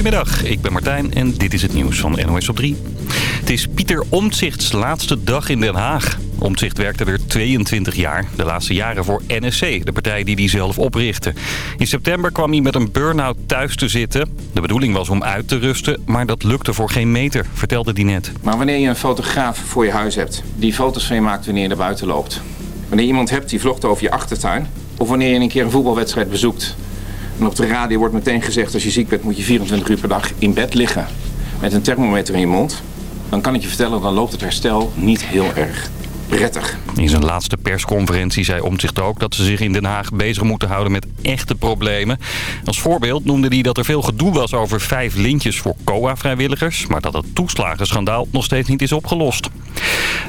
Goedemiddag, ik ben Martijn en dit is het nieuws van NOS op 3. Het is Pieter Omtzigts laatste dag in Den Haag. Omtzigt werkte weer 22 jaar, de laatste jaren voor NSC, de partij die hij zelf oprichtte. In september kwam hij met een burn-out thuis te zitten. De bedoeling was om uit te rusten, maar dat lukte voor geen meter, vertelde hij net. Maar wanneer je een fotograaf voor je huis hebt, die foto's van je maakt wanneer je naar buiten loopt. Wanneer je iemand hebt die vlogt over je achtertuin. Of wanneer je een keer een voetbalwedstrijd bezoekt. En op de radio wordt meteen gezegd als je ziek bent moet je 24 uur per dag in bed liggen. Met een thermometer in je mond. Dan kan ik je vertellen, dan loopt het herstel niet heel erg prettig. In zijn laatste persconferentie zei Omtzigt ook dat ze zich in Den Haag bezig moeten houden met echte problemen. Als voorbeeld noemde hij dat er veel gedoe was over vijf lintjes voor COA-vrijwilligers... maar dat het toeslagenschandaal nog steeds niet is opgelost.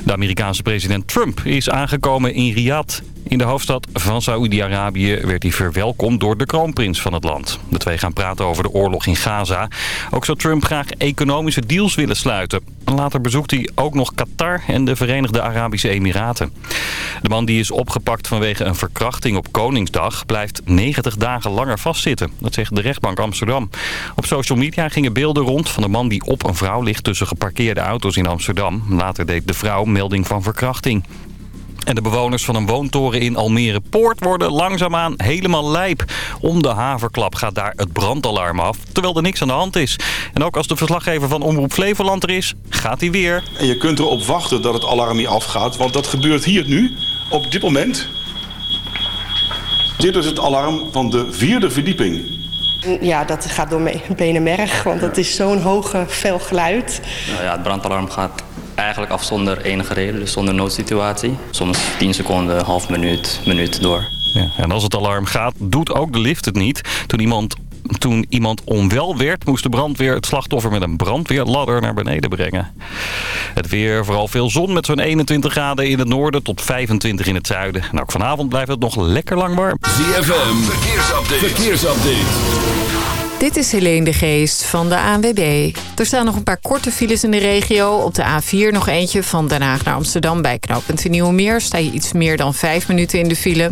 De Amerikaanse president Trump is aangekomen in Riyadh. In de hoofdstad van Saoedi-Arabië werd hij verwelkomd door de kroonprins van het land. De twee gaan praten over de oorlog in Gaza. Ook zou Trump graag economische deals willen sluiten. Later bezoekt hij ook nog Qatar en de Verenigde Arabische Emiraten. De man die is opgepakt vanwege een verkrachting op Koningsdag... blijft 90 dagen langer vastzitten. Dat zegt de rechtbank Amsterdam. Op social media gingen beelden rond van een man die op een vrouw ligt... tussen geparkeerde auto's in Amsterdam. Later deed de vrouw melding van verkrachting. En de bewoners van een woontoren in Almere Poort worden langzaamaan helemaal lijp. Om de haverklap gaat daar het brandalarm af, terwijl er niks aan de hand is. En ook als de verslaggever van Omroep Flevoland er is, gaat hij weer. En je kunt erop wachten dat het alarm niet afgaat, want dat gebeurt hier nu, op dit moment. Dit is het alarm van de vierde verdieping. Ja, dat gaat door mijn benen merg, want dat is zo'n hoge, fel geluid. Nou ja, het brandalarm gaat eigenlijk af zonder enige reden, dus zonder noodsituatie. Soms 10 seconden, half minuut, minuut door. Ja, en als het alarm gaat, doet ook de lift het niet. Toen iemand, toen iemand onwel werd, moest de brandweer het slachtoffer met een brandweerladder naar beneden brengen. Het weer, vooral veel zon met zo'n 21 graden in het noorden tot 25 in het zuiden. En ook vanavond blijft het nog lekker lang warm. ZFM, verkeersupdate. verkeersupdate. Dit is Helene de Geest van de ANWB. Er staan nog een paar korte files in de regio. Op de A4 nog eentje van Den Haag naar Amsterdam bij knooppunt Nieuwemeer. Sta je iets meer dan 5 minuten in de file.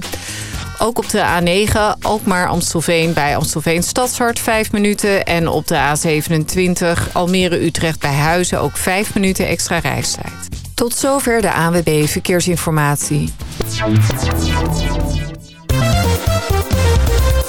Ook op de A9, Alkmaar Amstelveen bij Amstelveen Stadshart 5 minuten. En op de A27 Almere Utrecht bij Huizen ook 5 minuten extra reistijd. Tot zover de ANWB Verkeersinformatie.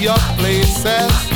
your places.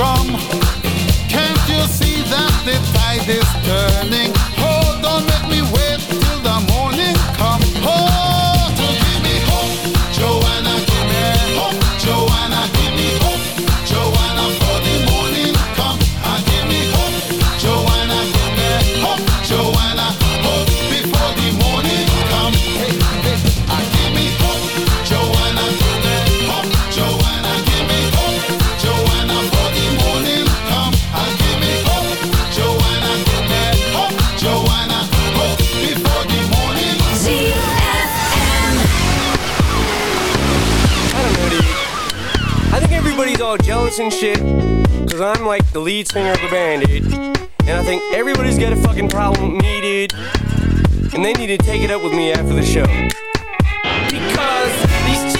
Drum, can't you see that the tide is turning? Jealous and shit. Cause I'm like the lead singer of the band, dude. And I think everybody's got a fucking problem dude. And they need to take it up with me after the show. Because these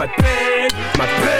my pain, my pain.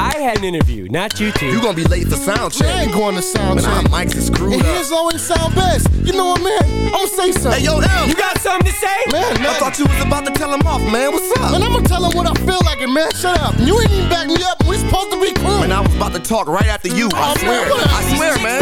I had an interview, not you two. You gonna be late for sound check. I ain't going to sound When our check. mics is screwed And up. his always sound best. You know what, man? I'm gonna say something. Hey, yo, M. You got something to say? Man, I thought you was about to tell him off, man. What's up? Man, I'm gonna tell him what I feel like, and man, shut up. You ain't even back me up. We supposed to be cool. Man, and I was about to talk right after you. I oh, swear. Man, I swear, man.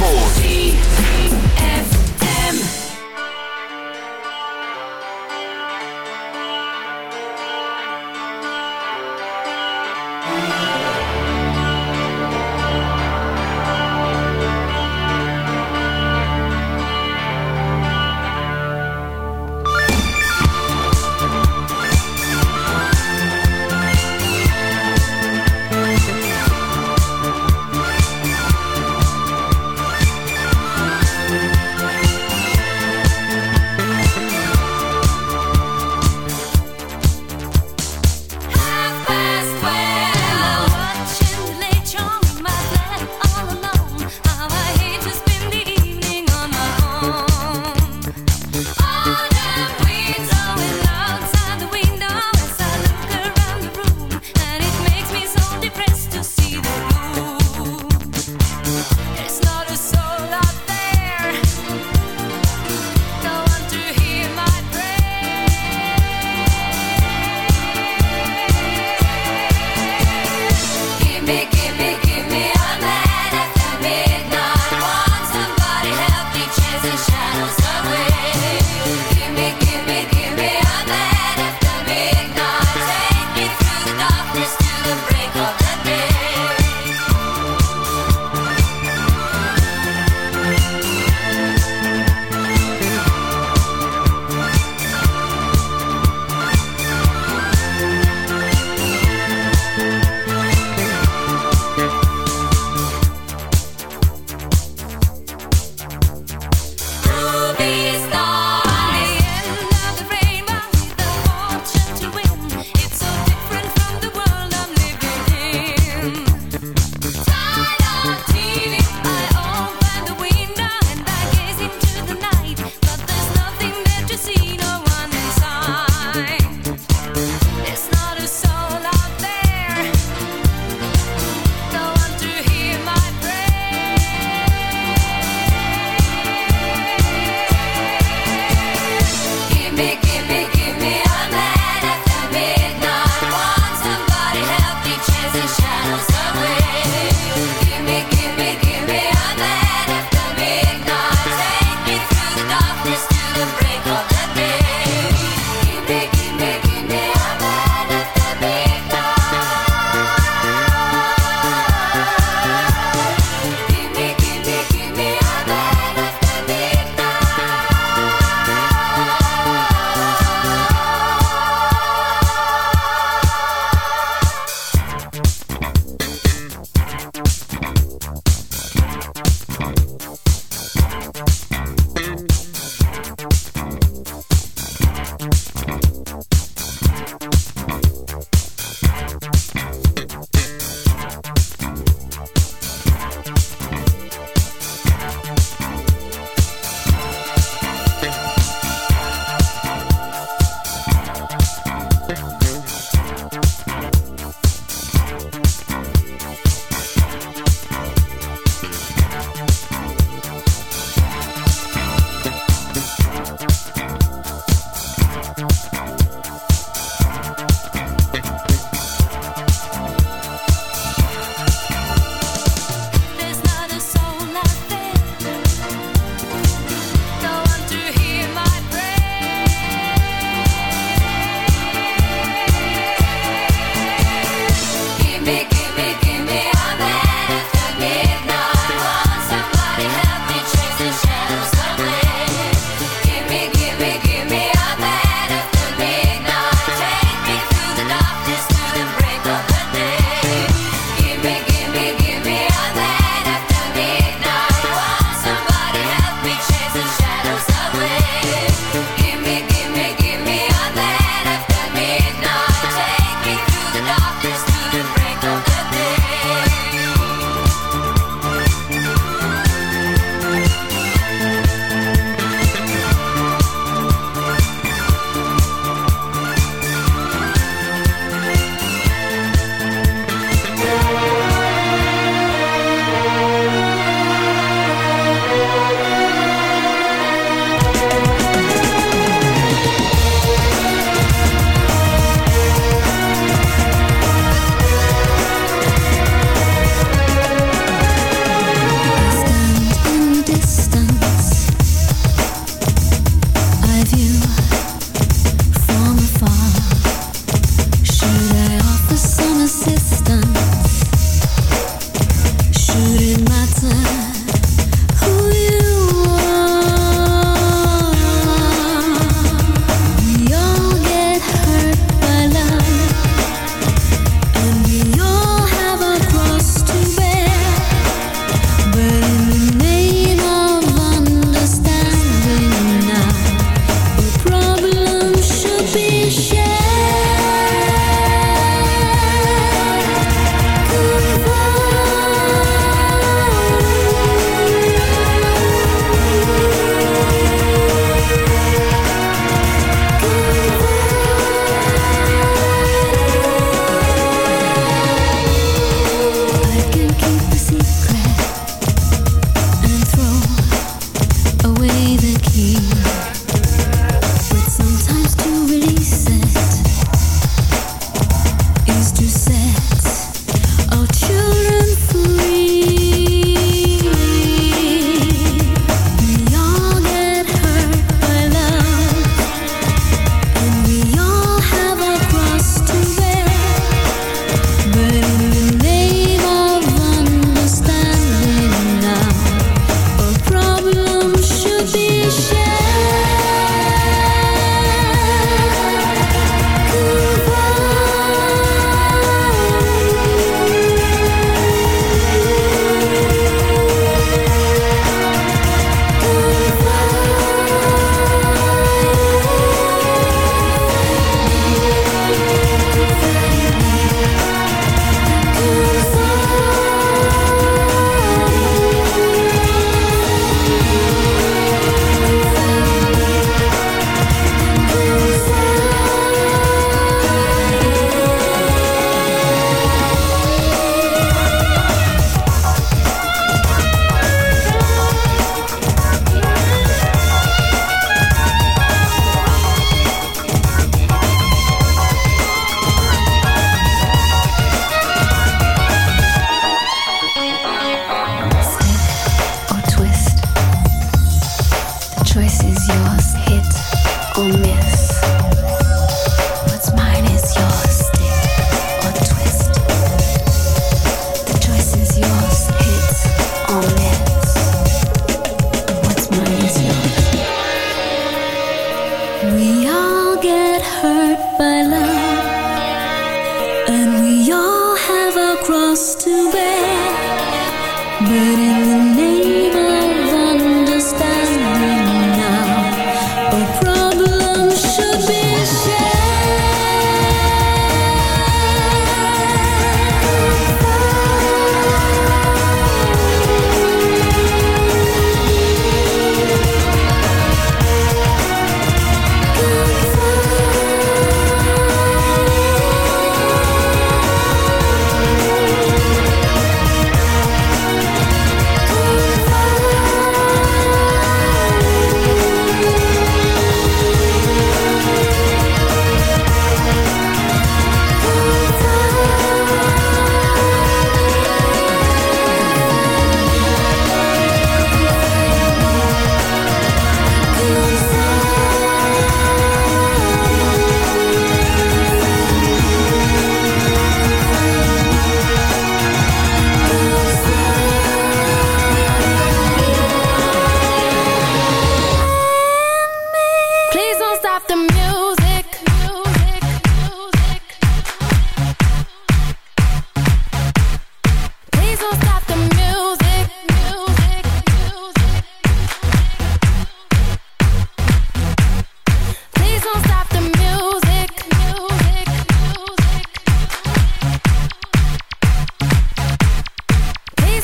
force.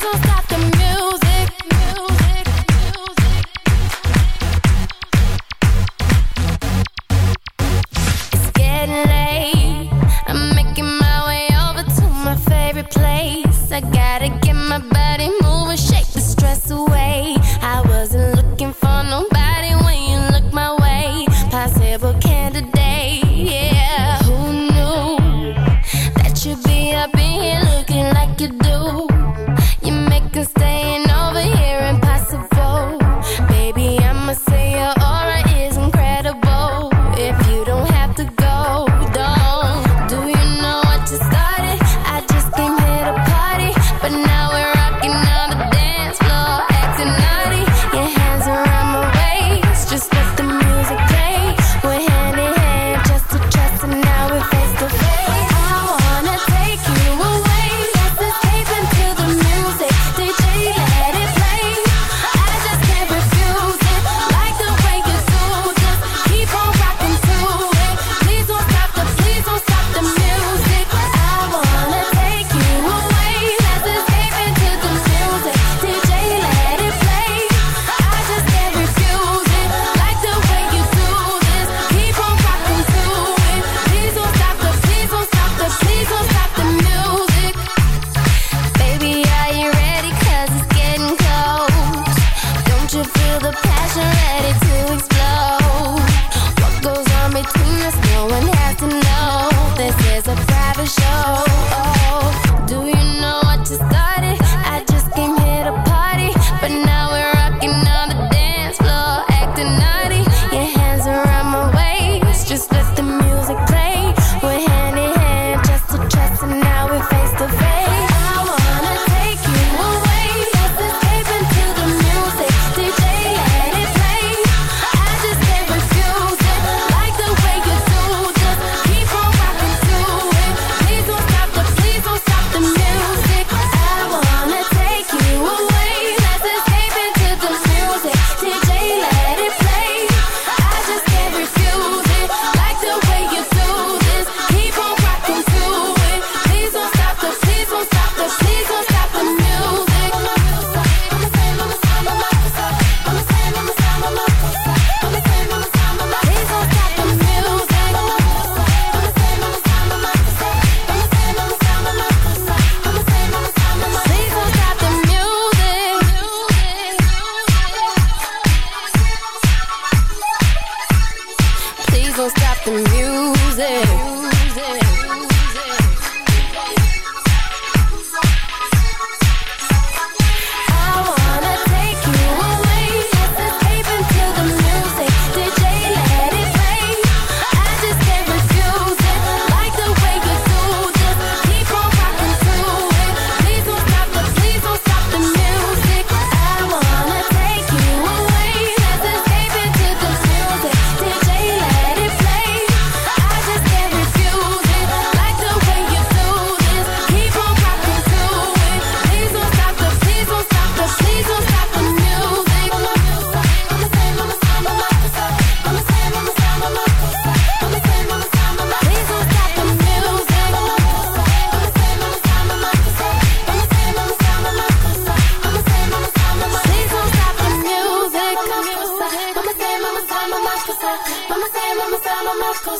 Please don't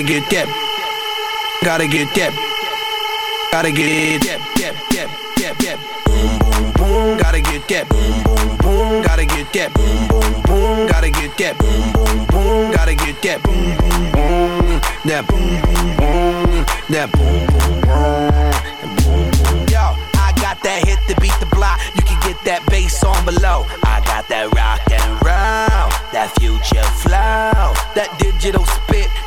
Gotta get that. Gotta get that. Gotta get that. That. That. That. That. Boom. Boom. Boom. Gotta get that. Boom. Boom. Boom. Gotta get that. Boom. Boom. Boom. Gotta get that. Boom. Boom. Boom. Gotta get that. Boom. Boom. Boom. That. Boom. Boom. Boom. That. Boom. Boom. Boom. Yo, I got that hit to beat the block. You can get that bass on below. I got that rock and roll, that future flow, that digital spit,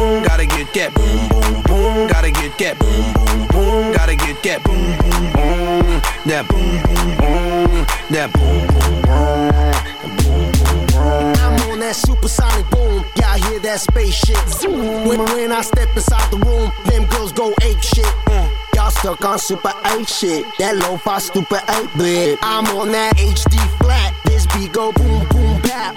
boom. Gotta get that boom boom boom. Gotta get that boom boom boom. Gotta get that boom boom boom. That boom boom boom. That boom boom boom. I'm on that supersonic boom. Y'all hear that spaceship? Zoom. When, when I step inside the room, them girls go ape shit. Mm. Y'all stuck on super 8 shit. That lo-fi stupid 8 bit. I'm on that HD flat. This beat go boom boom bap.